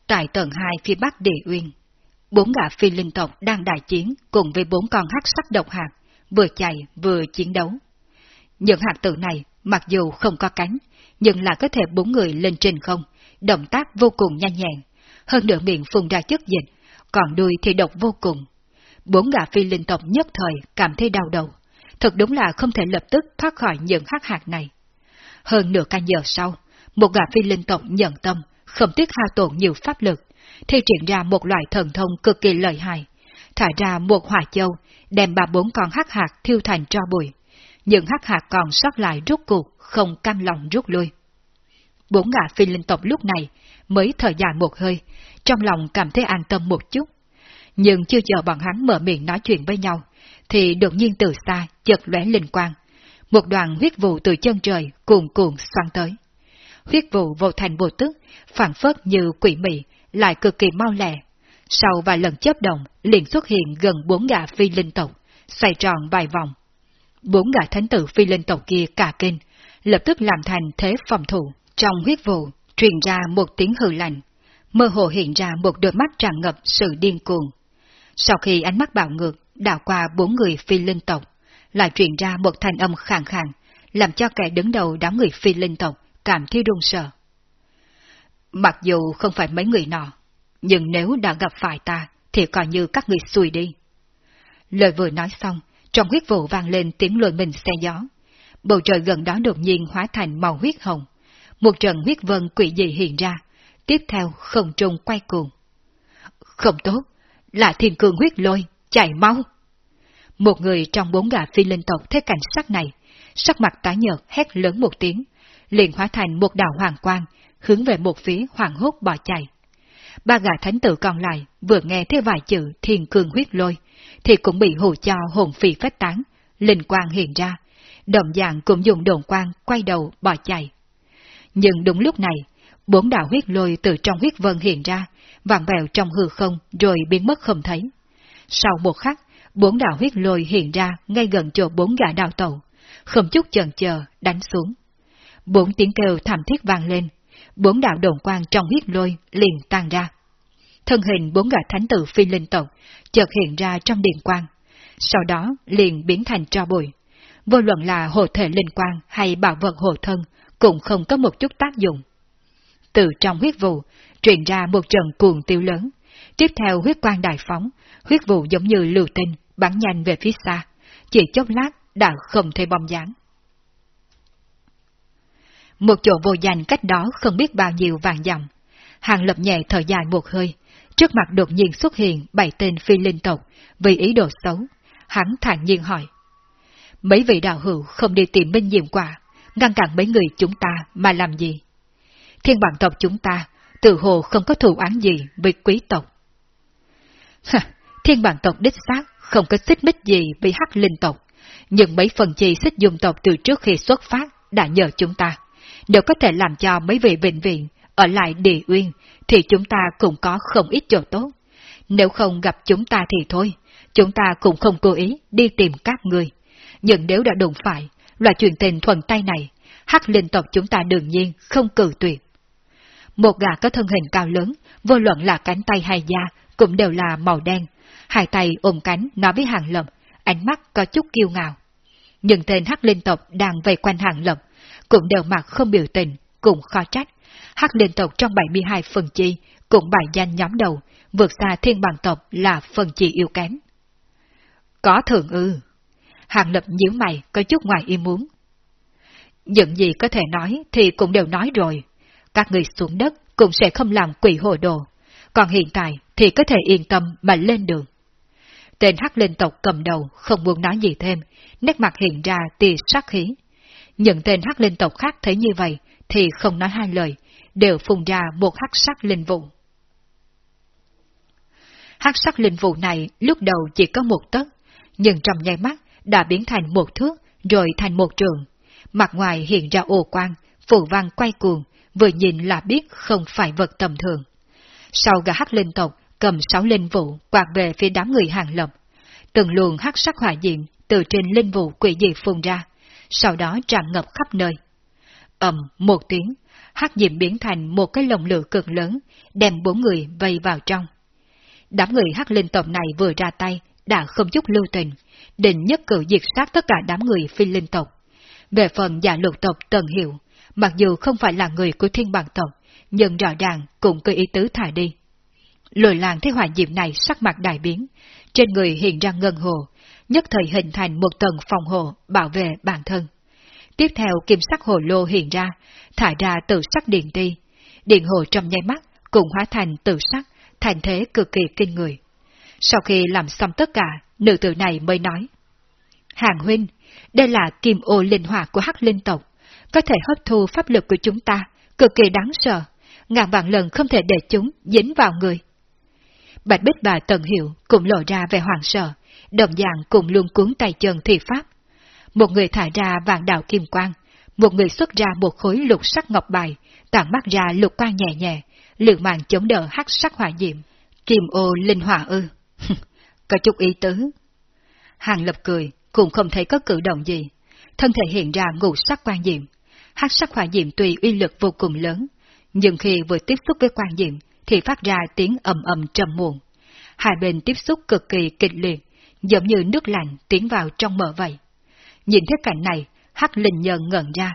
Tại tầng 2 phía bắc địa uyên, bốn gã phi linh tộc đang đại chiến cùng với bốn con hắc sắc độc hạt, vừa chạy vừa chiến đấu. Những hạt tử này, mặc dù không có cánh, nhưng là có thể bốn người lên trên không, động tác vô cùng nhanh nhẹn, hơn nữa miệng phun ra chất dịch, còn đuôi thì độc vô cùng. Bốn gã phi linh tộc nhất thời cảm thấy đau đầu, thật đúng là không thể lập tức thoát khỏi những hắc hạt này. Hơn nửa canh giờ sau, một gã phi linh tộc nhận tâm, không tiếc hao tổn nhiều pháp lực, thi triển ra một loại thần thông cực kỳ lợi hại, thả ra một hỏa châu, đem ba bốn con hắc hạt thiêu thành tro bụi. Những hắc hạt còn sót lại rút cuộc, không cam lòng rút lui. Bốn gã phi linh tộc lúc này mới thở dài một hơi, trong lòng cảm thấy an tâm một chút. Nhưng chưa chờ bọn hắn mở miệng nói chuyện với nhau, thì đột nhiên từ xa chợt lóe linh quang. Một đoàn huyết vụ từ chân trời cuồn cuộn xoắn tới. Huyết vụ vô thành vô tức, phản phất như quỷ mị, lại cực kỳ mau lẹ. Sau vài lần chớp động, liền xuất hiện gần bốn gã phi linh tộc, xoay tròn vài vòng. Bốn gã thánh tử phi linh tộc kia cả kinh, lập tức làm thành thế phòng thủ. Trong huyết vụ, truyền ra một tiếng hừ lạnh, mơ hồ hiện ra một đôi mắt tràn ngập sự điên cuồng. Sau khi ánh mắt bạo ngược, đảo qua bốn người phi linh tộc, lại truyền ra một thanh âm khàn khàn, làm cho kẻ đứng đầu đám người phi linh tộc cảm thấy run sợ. Mặc dù không phải mấy người nọ, nhưng nếu đã gặp phải ta, thì coi như các người xui đi. Lời vừa nói xong, trong huyết vụ vang lên tiếng lôi mình xe gió. Bầu trời gần đó đột nhiên hóa thành màu huyết hồng. Một trận huyết vân quỷ dị hiện ra, tiếp theo không trung quay cuồng. Không tốt, là thiên cương huyết lôi, chạy mau. Một người trong bốn gà phi linh tộc thấy cảnh sắc này, sắc mặt tái nhợt hét lớn một tiếng, liền hóa thành một đạo hoàng quang, hướng về một phía hoàng hốt bỏ chạy. ba gà thánh tử còn lại vừa nghe thấy vài chữ thiên cương huyết lôi, thì cũng bị hù cho hồn phi phách tán, linh quang hiện ra, đồng dạng cũng dùng đồn quang quay đầu bỏ chạy. Nhưng đúng lúc này, bốn đạo huyết lôi từ trong huyết vân hiện ra, vàng vẹo trong hư không rồi biến mất không thấy. Sau một khắc, bốn đạo huyết lôi hiện ra ngay gần chỗ bốn gã đào tàu, không chút chần chờ đánh xuống. Bốn tiếng kêu thảm thiết vang lên, bốn đạo đồn quang trong huyết lôi liền tan ra. Thân hình bốn gã thánh tử phi linh tộc chợt hiện ra trong điện quang, sau đó liền biến thành tro bụi. Vô luận là hộ thể linh quang hay bảo vật hộ thân cũng không có một chút tác dụng. Từ trong huyết vụ, truyền ra một trận cuồng tiêu lớn. Tiếp theo huyết quang đại phóng, huyết vụ giống như lưu tinh, bắn nhanh về phía xa. Chỉ chốc lát đã không thấy bom dáng. Một chỗ vô danh cách đó không biết bao nhiêu vàng dặm. Hàng lập nhẹ thở dài một hơi, trước mặt đột nhiên xuất hiện bảy tên phi linh tộc vì ý đồ xấu. Hắn thản nhiên hỏi. Mấy vị đạo hữu không đi tìm minh diệm quả, ngăn cản mấy người chúng ta mà làm gì? Thiên bản tộc chúng ta tự hồ không có thù án gì với quý tộc. thiên bản tộc đích xác không có xích mích gì với hắc linh tộc, nhưng mấy phần chi xích dung tộc từ trước khi xuất phát đã nhờ chúng ta. Nếu có thể làm cho mấy vị bệnh viện ở lại địa uyên, thì chúng ta cũng có không ít chỗ tốt. Nếu không gặp chúng ta thì thôi, chúng ta cũng không cố ý đi tìm các người. Nhưng nếu đã đụng phải, loại chuyện tình thuần tay này, hắc linh tộc chúng ta đương nhiên không cử tuyệt. Một gã có thân hình cao lớn, vô luận là cánh tay hay da, cũng đều là màu đen. Hai tay ôm cánh nói với hàng lập, ánh mắt có chút kiêu ngạo. những tên hắc linh tộc đang vây quanh hàng lập, cũng đều mặt không biểu tình, cũng khó trách. Hắc linh tộc trong 72 phần chi, cũng bài danh nhóm đầu, vượt xa thiên bằng tộc là phần chi yếu kém. Có thường ư. Hàng lập nhíu mày, có chút ngoài ý muốn. Những gì có thể nói thì cũng đều nói rồi, các người xuống đất cũng sẽ không làm quỷ hồ đồ, còn hiện tại thì có thể yên tâm mà lên đường. Tên hắc linh tộc cầm đầu không muốn nói gì thêm, nét mặt hiện ra tia sát khí. Những tên hắc linh tộc khác thấy như vậy thì không nói hai lời, đều phun ra một hắc sắc linh vụ. Hắc sắc linh vụ này lúc đầu chỉ có một tấc, nhưng trong nháy mắt đã biến thành một thước rồi thành một trường. Mặt ngoài hiện ra ồ quang, phù văn quay cuồng, vừa nhìn là biết không phải vật tầm thường. Sau gã hắc linh tộc cầm sáu linh vụ quạt về phía đám người hàng lập. Từng luồng hắc sắc hỏa diệm từ trên linh vụ quỷ dị phun ra, sau đó tràn ngập khắp nơi. ầm một tiếng, hắc diệm biến thành một cái lồng lửa cực lớn, đem bốn người vây vào trong. Đám người hắc linh tộc này vừa ra tay, đã không chút lưu tình, định nhất cử diệt sát tất cả đám người phi linh tộc. Về phần giả lục tộc Tần Hiệu, mặc dù không phải là người của thiên bằng tộc, nhưng rõ ràng cũng có ý tứ thả đi. Lùi làng thấy hỏa diệm này sắc mặt đại biến, trên người hiện ra ngân hồ, nhất thời hình thành một tầng phòng hộ bảo vệ bản thân. Tiếp theo kim sắc hồ lô hiện ra, thả ra tự sắc điện ti. Điện hồ trong nháy mắt cũng hóa thành tự sắc, thành thế cực kỳ kinh người. Sau khi làm xong tất cả, nữ tử này mới nói. Hàng huynh, đây là kim ô linh hỏa của hắc linh tộc, có thể hấp thu pháp lực của chúng ta, cực kỳ đáng sợ, ngàn vạn lần không thể để chúng dính vào người. Bạch Bích và Tần Hiệu cũng lộ ra vẻ hoàng sợ, đồng dạng cùng luôn cuốn tay chân thi pháp. Một người thả ra vàng đạo kim quang, một người xuất ra một khối lục sắc ngọc bài, tản mắt ra lục quang nhẹ nhẹ, lượng mạng chống đỡ hắc sắc hỏa diệm. Kim ô linh hỏa ư. có chút ý tứ. Hàng lập cười, cũng không thấy có cử động gì. Thân thể hiện ra ngũ sắc quan diệm, hắc sắc hỏa diệm tùy uy lực vô cùng lớn, nhưng khi vừa tiếp xúc với quan diệm thì phát ra tiếng ầm ầm trầm muộn. Hai bên tiếp xúc cực kỳ kịch liệt, giống như nước lạnh tiến vào trong mở vậy. Nhìn thấy cảnh này, hắc linh nhân ngẩn ra.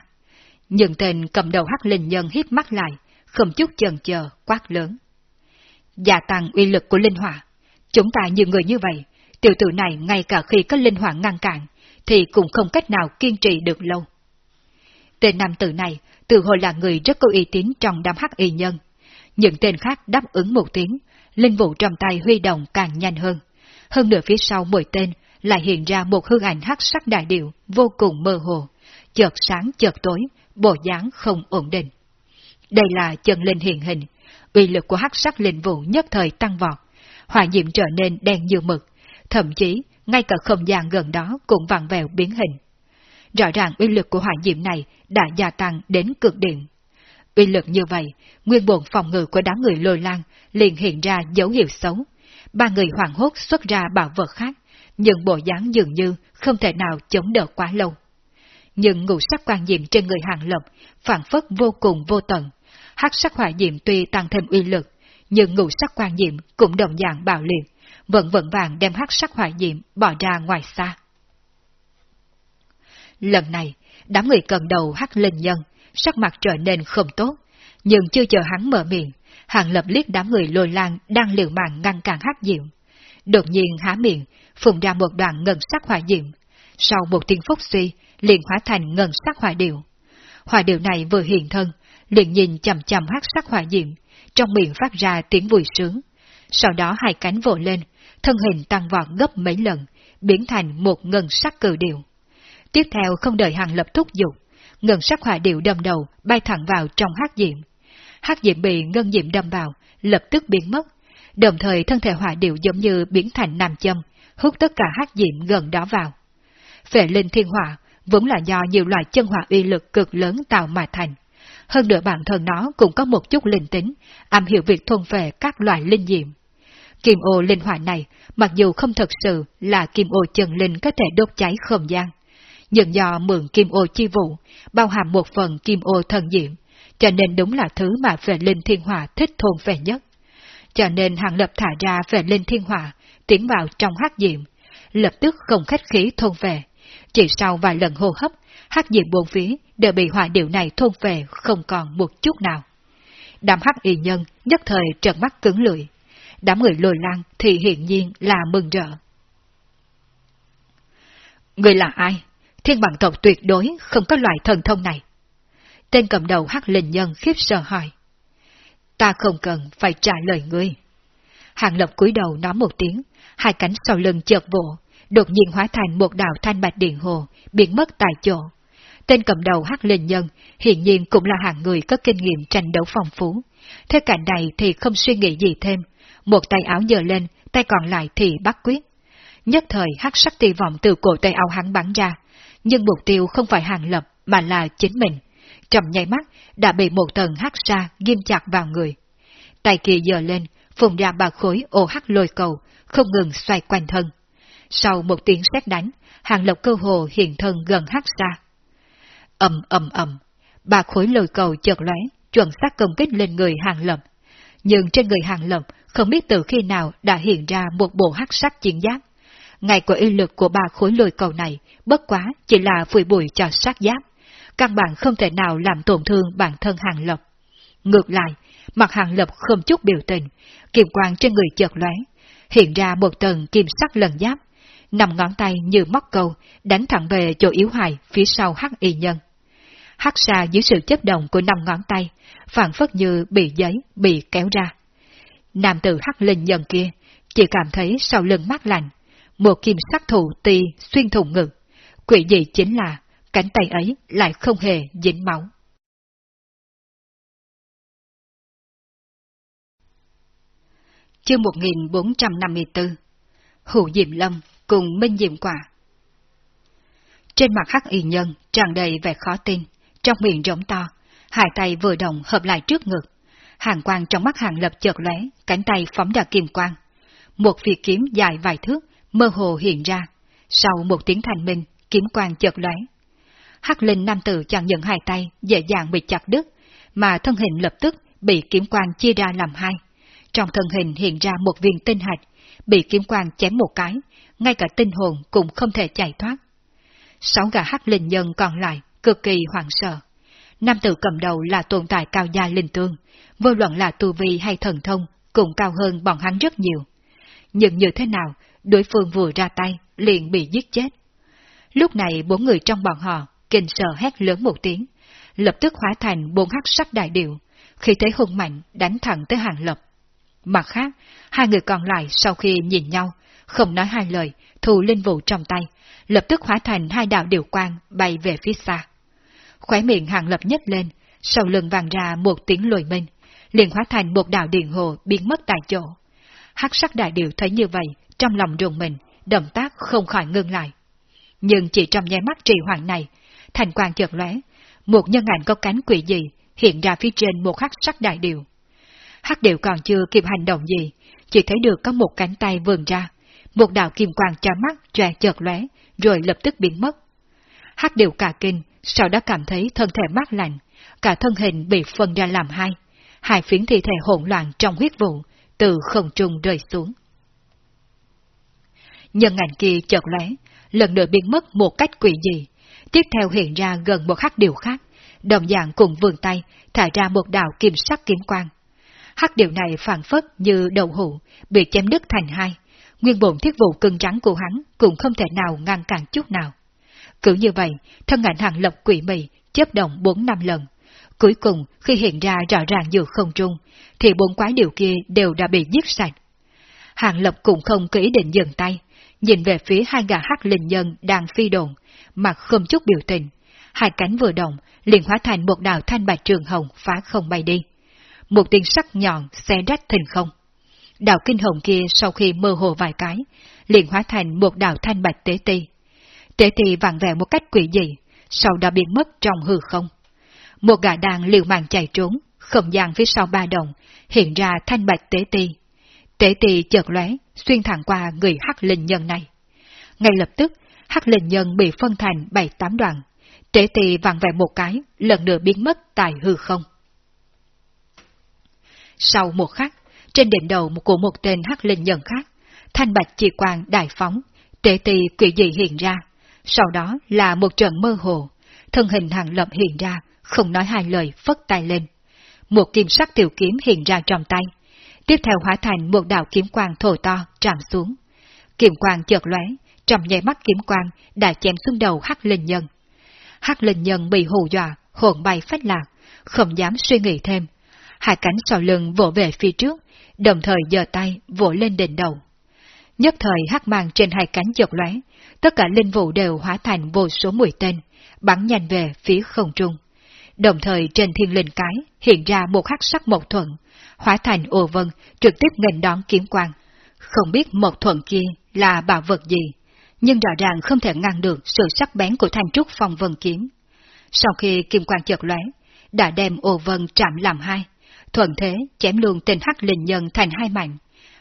Nhưng tên cầm đầu hắc linh nhân hít mắt lại, không chút chần chờ, quát lớn. Gia tăng uy lực của linh hỏa. Chúng ta nhiều người như vậy, tiểu tử này ngay cả khi có linh hỏa ngăn cản, thì cũng không cách nào kiên trì được lâu. Tên nam tử này tự hồ là người rất có uy tín trong đám hắc y nhân. Những tên khác đáp ứng một tiếng, linh vụ trong tay huy động càng nhanh hơn. Hơn nữa phía sau mỗi tên lại hiện ra một hư ảnh hắc sắc đại điệu vô cùng mơ hồ, chợt sáng chợt tối, bộ dáng không ổn định. Đây là chân linh hiện hình, uy lực của hắc sắc linh vụ nhất thời tăng vọt, hỏa diệm trở nên đen như mực, thậm chí ngay cả không gian gần đó cũng vặn vẹo biến hình. Rõ ràng uy lực của hỏa diệm này đã gia tăng đến cực điểm. Uy lực như vậy, nguyên bổn phòng ngự của đám người lôi lan liền hiện ra dấu hiệu xấu. Ba người hoảng hốt xuất ra bảo vật khác, nhưng bộ dáng dường như không thể nào chống đỡ quá lâu. Nhưng ngũ sắc quan diệm trên người hàng lập phản phất vô cùng vô tận. hắc sắc hỏa diệm tuy tăng thêm uy lực, nhưng ngũ sắc quan diệm cũng đồng dạng bạo liệt, vẫn vẫn vàng đem hắc sắc hỏa diệm bỏ ra ngoài xa. Lần này, đám người cầm đầu hắc linh nhân, sắc mặt trở nên không tốt, nhưng chưa chờ hắn mở miệng, hàng lập liếc đám người lôi lan đang liều mạng ngăn cản hắc diệm. Đột nhiên há miệng, phùng ra một đoạn ngân sắc hỏa diệm. Sau một tiếng phúc suy, liền hóa thành ngân sắc hỏa điệu. Hỏa điệu này vừa hiện thân, liền nhìn chầm chầm hắc sắc hỏa diệm, trong miệng phát ra tiếng vui sướng. Sau đó hai cánh vỗ lên, thân hình tăng vọt gấp mấy lần, biến thành một ngân sắc cử điệu. Tiếp theo không đợi hàng lập thúc giục, ngân sắc hỏa điệu đâm đầu bay thẳng vào trong hắc diệm. Hắc diệm bị ngân diệm đâm vào, lập tức biến mất, đồng thời thân thể hỏa điệu giống như biến thành nam châm, hút tất cả hắc diệm gần đó vào. Phệ linh thiên hỏa vốn là do nhiều loại chân hỏa uy lực cực lớn tạo mà thành. Hơn nữa bản thân nó cũng có một chút linh tính, am hiểu việc thôn về các loại linh diệm. Kim ô linh hỏa này, mặc dù không thật sự là kim ô chân linh có thể đốt cháy không gian, nhưng do mượn kim ô chi vụ, bao hàm một phần kim ô thần diệm, cho nên đúng là thứ mà về linh thiên hòa thích thôn về nhất. Cho nên hàng lập thả ra về linh thiên hòa tiến vào trong hắc diệm, lập tức không khách khí thôn về. Chỉ sau vài lần hô hấp, hắc diệm bốn phía đều bị hỏa điệu này thôn về không còn một chút nào. Đám hắc y nhân nhất thời trợn mắt cứng lưỡi. Đám người lồi lan thì hiện nhiên là mừng rỡ. Người là ai? Thiên bằng tộc tuyệt đối không có loại thần thông này. Tên cầm đầu hắc linh nhân khiếp sợ hỏi. Ta không cần phải trả lời ngươi. Hàng lập cúi đầu nói một tiếng, hai cánh sau lưng chợt vỗ, đột nhiên hóa thành một đạo thanh bạch điện hồ, biến mất tại chỗ. Tên cầm đầu hắc linh nhân, hiện nhiên cũng là hạng người có kinh nghiệm tranh đấu phong phú. Thế cảnh này thì không suy nghĩ gì thêm, một tay áo dờ lên, tay còn lại thì bắt quyết. Nhất thời hắc sắc tì vọng từ cổ tay áo hắn bắn ra, nhưng mục tiêu không phải hàng lập mà là chính mình. Trầm nháy mắt đã bị một tầng hắc sa ghim chặt vào người. Tay kia giờ lên, phùng ra ba khối ô hắc lôi cầu, không ngừng xoay quanh thân. Sau một tiếng xét đánh, hàng lộc cơ hồ hiện thân gần hắc sa. ầm ầm ầm, ba khối lôi cầu chợt lóe, chuẩn xác công kích lên người hàng lập. Nhưng trên người hàng lập không biết từ khi nào đã hiện ra một bộ hắc sắc chiến giáp. Ngày của y lực của ba khối lôi cầu này bất quá chỉ là phủi bụi cho sát giáp, căn bản không thể nào làm tổn thương bản thân hàng lập. Ngược lại, mặt hàng lập không chút biểu tình, kiềm quang trên người chợt lóe, hiện ra một tầng kim sắc lần giáp, nằm ngón tay như móc câu, đánh thẳng về chỗ yếu hại phía sau hắc y nhân. Hắc xa dưới sự chấp động của năm ngón tay, phản phất như bị giấy, bị kéo ra. Nam tử hắc linh nhân kia, chỉ cảm thấy sau lưng mát lạnh, một kim sắc thủ tì xuyên thủng ngực. Quỷ dị chính là, cánh tay ấy lại không hề dính máu. Chương 1454 Hữu Diệm Lâm cùng Minh Diệm Quả Trên mặt hắc y nhân tràn đầy vẻ khó tin, trong miệng rỗng to, hai tay vừa đồng hợp lại trước ngực. Hàng quang trong mắt hàng lập chợt lóe, cánh tay phóng ra kim quang. Một phi kiếm dài vài thước, mơ hồ hiện ra. Sau một tiếng thành minh, kiếm quang chợt lóe. Hắc linh nam tử chẳng nhận hai tay, dễ dàng bị chặt đứt, mà thân hình lập tức bị kiếm quang chia ra làm hai. Trong thân hình hiện ra một viên tinh hạch, bị kiếm quang chém một cái, ngay cả tinh hồn cũng không thể chạy thoát. Sáu gã hắc linh nhân còn lại cực kỳ hoảng sợ. Nam tử cầm đầu là tồn tại cao gia linh tương, vô luận là tu vi hay thần thông, cũng cao hơn bọn hắn rất nhiều. Nhưng như thế nào, đối phương vừa ra tay, liền bị giết chết. Lúc này bốn người trong bọn họ, kinh sợ hét lớn một tiếng, lập tức hóa thành bốn hắc sắc đại điệu, khi thấy hung mạnh đánh thẳng tới hàng lập. Mặt khác, hai người còn lại sau khi nhìn nhau, không nói hai lời, thu linh vụ trong tay, lập tức hóa thành hai đạo điều quang bay về phía xa. Khóe miệng hàng lập nhất lên, sau lưng vàng ra một tiếng lùi minh, liền hóa thành một đạo điện hồ biến mất tại chỗ. Hắc sắc đại điệu thấy như vậy, trong lòng rùng mình, động tác không khỏi ngưng lại. Nhưng chỉ trong nháy mắt trì hoãn này, thành quang chợt lóe, một nhân ảnh có cánh quỷ gì hiện ra phía trên một hắc sắc đại điệu. Hắc điệu còn chưa kịp hành động gì, chỉ thấy được có một cánh tay vươn ra, một đạo kim quang chói mắt chòe chợt lóe, rồi lập tức biến mất. Hắc điệu cả kinh, sau đó cảm thấy thân thể mát lạnh, cả thân hình bị phân ra làm hai, hai phiến thi thể hỗn loạn trong huyết vụ, từ không trung rơi xuống. Nhân ảnh kia chợt lóe, lần nữa biến mất một cách quỷ dị, tiếp theo hiện ra gần một hắc điều khác, đồng dạng cùng vườn tay, thả ra một đạo kim sắc kiếm quang. Hắc điều này phản phất như đầu hũ, bị chém đứt thành hai, nguyên bổn thiết vụ cưng trắng của hắn cũng không thể nào ngăn cản chút nào. Cứ như vậy, thân ảnh hàng lộc quỷ mị chấp động bốn năm lần. Cuối cùng, khi hiện ra rõ ràng giữa không trung, thì bốn quái điều kia đều đã bị giết sạch. Hàng lộc cũng không có ý định dừng tay, nhìn về phía hai gã hắc linh nhân đang phi đồn, mặt không chút biểu tình. Hai cánh vừa động, liền hóa thành một đạo thanh bạch trường hồng phá không bay đi. Một tiếng sắc nhọn xé rách thình không. Đạo kinh hồng kia sau khi mơ hồ vài cái, liền hóa thành một đạo thanh bạch tế ti. Tế ti vặn vẹo một cách quỷ dị, sau đó biến mất trong hư không. Một gã đàn liều mạng chạy trốn, không gian phía sau ba đồng, hiện ra thanh bạch tế ti. Tế ti chợt lóe, xuyên thẳng qua người hắc linh nhân này. Ngay lập tức, hắc linh nhân bị phân thành bảy tám đoạn. Tế ti vặn vẹo một cái, lần nữa biến mất tại hư không. Sau một khắc, trên đỉnh đầu của một tên hắc linh nhân khác, thanh bạch chi quang đại phóng, tế ti quỷ dị hiện ra, sau đó là một trận mơ hồ, thân hình hàng lập hiện ra, không nói hai lời phất tay lên. Một kim sắc tiểu kiếm hiện ra trong tay, tiếp theo hóa thành một đạo kiếm quang thổi to tràn xuống. Kiếm quang chợt lóe, trong nháy mắt kiếm quang đã chém xuống đầu hắc linh nhân. Hắc linh nhân bị hù dọa, hồn bay phách lạc, không dám suy nghĩ thêm. Hai cánh sau lưng vỗ về phía trước, đồng thời giơ tay vỗ lên đỉnh đầu. Nhất thời hắc mang trên hai cánh chợt lóe, tất cả linh vụ đều hóa thành vô số mũi tên, bắn nhanh về phía không trung. Đồng thời trên thiên linh cái hiện ra một hắc sắc mộc thuận, hóa thành ồ vân trực tiếp nghênh đón kiếm quang. Không biết mộc thuận kia là bảo vật gì, nhưng rõ ràng không thể ngăn được sự sắc bén của thanh trúc phong vân kiếm. Sau khi kim quang chợt lóe, đã đem ồ vân chạm làm hai, thuận thế chém luôn tên hắc linh nhân thành hai mảnh,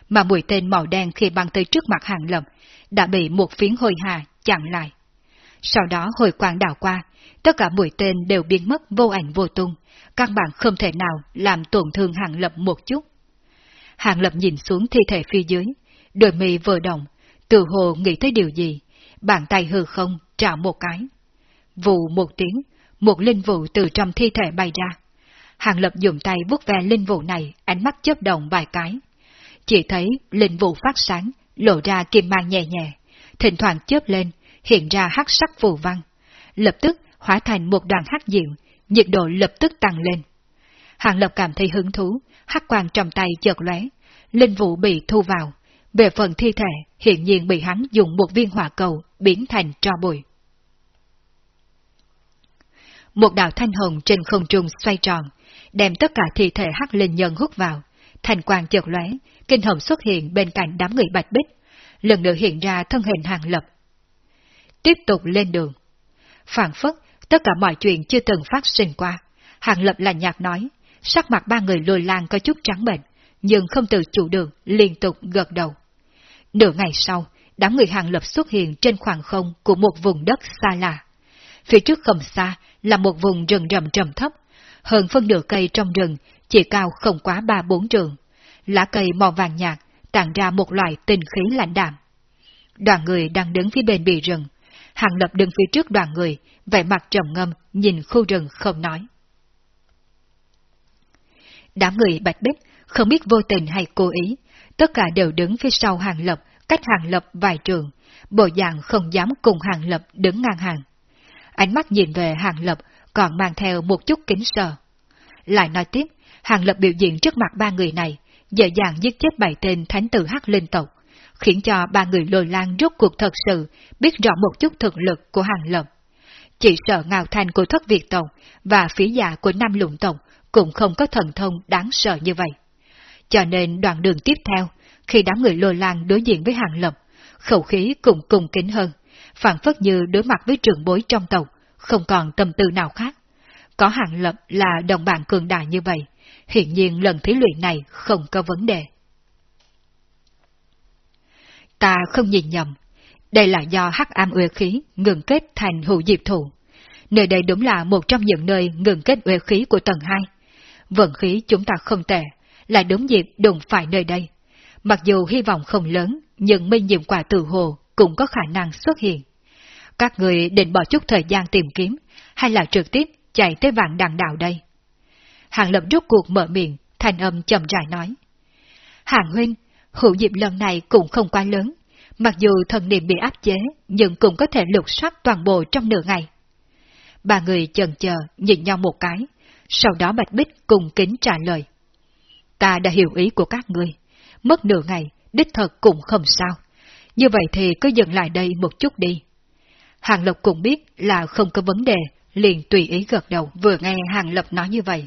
mà mũi tên màu đen khi băng tới trước mặt hàng lập, đã bị một phiến hồi hà chặn lại. Sau đó hồi quang đảo qua, tất cả mũi tên đều biến mất vô ảnh vô tung, các bạn không thể nào làm tổn thương hàng lập một chút. Hàng lập nhìn xuống thi thể phía dưới, đôi mi vừa động, từ hồ nghĩ tới điều gì, bàn tay hư không trả một cái. Vụ một tiếng, một linh vụ từ trong thi thể bay ra. Hàng lập dùng tay vuốt ve linh vụ này, ánh mắt chớp động vài cái. Chỉ thấy linh vụ phát sáng, lộ ra kim mang nhẹ nhẹ, thỉnh thoảng chớp lên, hiện ra hắc sắc phù văn. Lập tức hóa thành một đoàn hắc diệu, nhiệt độ lập tức tăng lên. Hàng Lập cảm thấy hứng thú, hắc quang trong tay chợt lóe, linh vụ bị thu vào. Về phần thi thể, hiện nhiên bị hắn dùng một viên hỏa cầu biến thành tro bụi. Một đạo thanh hồng trên không trung xoay tròn, đem tất cả thi thể hắc linh nhân hút vào. Thành quang chợt lóe, kinh hồng xuất hiện bên cạnh đám người bạch bích, lần nữa hiện ra thân hình hàng lập. Tiếp tục lên đường. Phản phất, tất cả mọi chuyện chưa từng phát sinh qua. Hàng lập là nhạt nói, sắc mặt ba người lùi lan có chút trắng bệnh, nhưng không tự chủ được, liên tục gật đầu. Nửa ngày sau, đám người hàng lập xuất hiện trên khoảng không của một vùng đất xa lạ. Phía trước không xa là một vùng rừng rậm trầm thấp, hơn phân nửa cây trong rừng chỉ cao không quá ba bốn trường. Lá cây màu vàng nhạt tản ra một loại tình khí lạnh đạm. Đoàn người đang đứng phía bên bì rừng, Hàng Lập đứng phía trước đoàn người, vẻ mặt trầm ngâm, nhìn khu rừng không nói. Đám người bạch bích, không biết vô tình hay cố ý, tất cả đều đứng phía sau Hàng Lập, cách Hàng Lập vài trường, bộ dạng không dám cùng Hàng Lập đứng ngang hàng. Ánh mắt nhìn về Hàng Lập còn mang theo một chút kính sợ. Lại nói tiếp, Hàng Lập biểu diễn trước mặt ba người này, dễ dàng giết chết bảy tên thánh tử hắc linh tộc, khiến cho ba người lôi lan rốt cuộc thật sự biết rõ một chút thực lực của Hàng Lập. Chỉ sợ ngào thành của thất Việt tộc và phía già của Nam Lũng tộc cũng không có thần thông đáng sợ như vậy. Cho nên đoạn đường tiếp theo, khi đám người lôi lan đối diện với hàng lập, khẩu khí cũng cùng kính hơn, phản phất như đối mặt với trường bối trong tộc, không còn tâm tư nào khác. Có hàng lập là đồng bạn cường đại như vậy, hiện nhiên lần thí luyện này không có vấn đề. Ta không nhìn nhầm, đây là do hắc am uế khí ngừng kết thành hữu diệp thủ. Nơi đây đúng là một trong những nơi ngừng kết uế khí của tầng 2. Vận khí chúng ta không tệ, lại đúng dịp đụng phải nơi đây. Mặc dù hy vọng không lớn, nhưng minh nhiệm quả từ hồ cũng có khả năng xuất hiện. Các người định bỏ chút thời gian tìm kiếm, hay là trực tiếp chạy tới vạn đằng đạo đây? Hàng lập rút cuộc mở miệng, thanh âm chậm rãi nói. Hàng huynh, hữu diệp lần này cũng không quá lớn, mặc dù thần niệm bị áp chế, nhưng cũng có thể lục soát toàn bộ trong nửa ngày. Ba người chần chờ nhìn nhau một cái, sau đó Bạch Bích cùng kính trả lời. Ta đã hiểu ý của các ngươi, mất nửa ngày, đích thật cũng không sao. Như vậy thì cứ dừng lại đây một chút đi. Hàng Lộc cũng biết là không có vấn đề, liền tùy ý gật đầu. Vừa nghe Hàng Lập nói như vậy,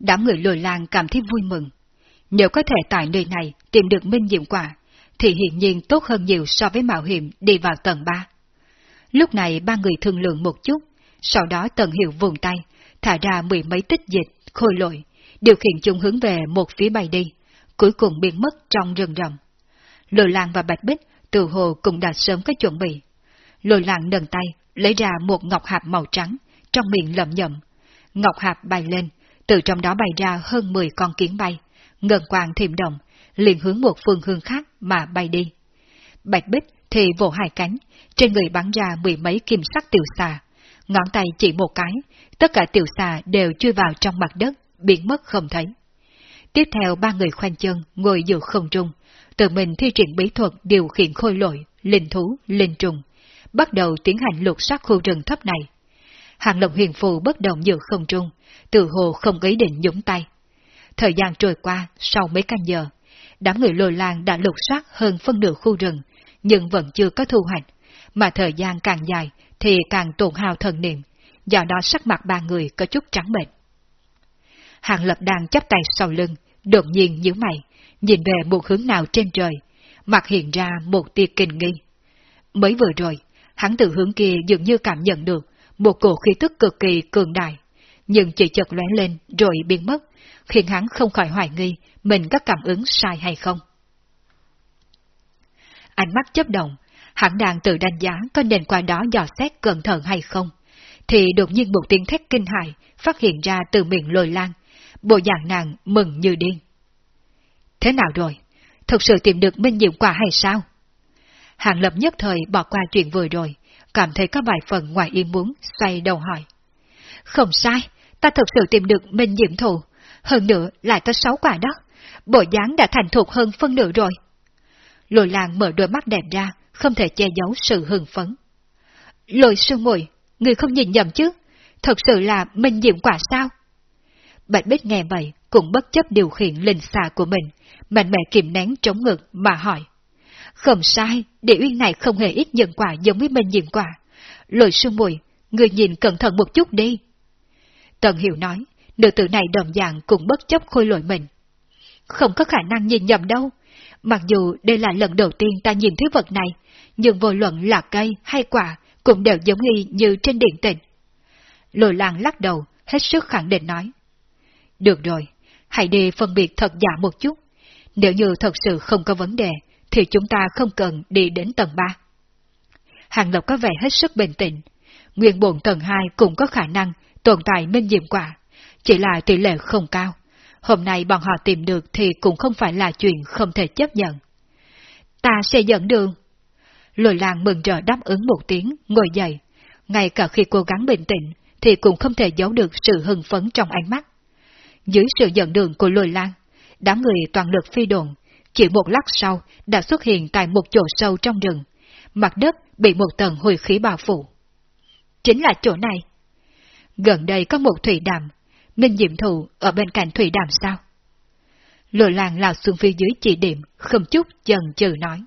đám người lùi làng cảm thấy vui mừng. Nếu có thể tại nơi này tìm được minh diệm quả, thì hiện nhiên tốt hơn nhiều so với mạo hiểm đi vào tầng 3. Lúc này ba người thương lượng một chút, sau đó Tần Hiệu vùng tay, thả ra mười mấy tích dịch, khôi lội, điều khiển chúng hướng về một phía bay đi, cuối cùng biến mất trong rừng rậm. Lôi Lan và Bạch Bích từ hồ cũng đã sớm có chuẩn bị. Lôi Lan nâng tay, lấy ra một ngọc hạp màu trắng, trong miệng lẩm nhẩm. Ngọc hạp bay lên, từ trong đó bay ra hơn 10 con kiến bay, ngân quang thiểm động, liền hướng một phương hướng khác mà bay đi. Bạch Bích thì vỗ hai cánh, trên người bắn ra mười mấy kim sắc tiểu xà. Ngón tay chỉ một cái, tất cả tiểu xà đều chui vào trong mặt đất, biến mất không thấy. Tiếp theo ba người khoanh chân, ngồi giữa không trung, tự mình thi triển bí thuật điều khiển khôi lội, linh thú, linh trùng, bắt đầu tiến hành lục soát khu rừng thấp này. Hàng lộng huyền phù bất động giữa không trung, tự hồ không ý định nhúng tay. Thời gian trôi qua, sau mấy canh giờ, đám người lôi làng đã lục soát hơn phân nửa khu rừng, nhưng vẫn chưa có thu hoạch, mà thời gian càng dài thì càng tổn hao thần niệm, do đó sắc mặt ba người có chút trắng bệnh. Hàng lập đang chắp tay sau lưng, đột nhiên nhíu mày, nhìn về một hướng nào trên trời, mặt hiện ra một tia kinh nghi. Mới vừa rồi, hắn từ hướng kia dường như cảm nhận được một cổ khí tức cực kỳ cường đại, nhưng chỉ chợt lóe lên rồi biến mất, khiến hắn không khỏi hoài nghi mình có cảm ứng sai hay không. Ánh mắt chấp động, hắn đang tự đánh giá có nên qua đó dò xét cẩn thận hay không, thì đột nhiên một tiếng thét kinh hại phát hiện ra từ miệng lồi lan, bộ dạng nàng mừng như điên. Thế nào rồi? Thực sự tìm được minh diệu quả hay sao? Hàng lập nhất thời bỏ qua chuyện vừa rồi, cảm thấy có vài phần ngoài ý muốn, xoay đầu hỏi. Không sai, ta thực sự tìm được minh nhiệm thủ hơn nữa lại có sáu quả đó, bộ dáng đã thành thục hơn phân nửa rồi. Lôi làng mở đôi mắt đẹp ra, không thể che giấu sự hưng phấn. Lôi sư muội người không nhìn nhầm chứ, thật sự là minh diệm quả sao? Bạch Bích nghe vậy, cũng bất chấp điều khiển linh xà của mình, mạnh mẽ kiềm nén chống ngực mà hỏi. Không sai, địa uyên này không hề ít nhận quả giống với minh diệm quả. Lôi sư muội người nhìn cẩn thận một chút đi. Tần Hiểu nói, nữ tử này đồng dạng cũng bất chấp khôi lỗi mình. Không có khả năng nhìn nhầm đâu. Mặc dù đây là lần đầu tiên ta nhìn thứ vật này, nhưng vô luận là cây hay quả cũng đều giống y như trên điện tình. Lôi lang lắc đầu, hết sức khẳng định nói. Được rồi, hãy đi phân biệt thật giả một chút. Nếu như thật sự không có vấn đề, thì chúng ta không cần đi đến tầng 3. Hàng Lộc có vẻ hết sức bình tĩnh. Nguyên bổn tầng 2 cũng có khả năng tồn tại minh diệm quả, chỉ là tỷ lệ không cao. Hôm nay bọn họ tìm được thì cũng không phải là chuyện không thể chấp nhận. Ta sẽ dẫn đường. Lôi làng mừng rỡ đáp ứng một tiếng, ngồi dậy. Ngay cả khi cố gắng bình tĩnh, thì cũng không thể giấu được sự hưng phấn trong ánh mắt. Dưới sự dẫn đường của lôi lan, đám người toàn lực phi đồn, chỉ một lát sau đã xuất hiện tại một chỗ sâu trong rừng. Mặt đất bị một tầng hồi khí bao phủ. Chính là chỗ này. Gần đây có một thủy đàm, Minh Diệm Thụ ở bên cạnh thủy đàm sao? Lộ làng lao xuống phía dưới chỉ điểm, không chút chần chừ nói.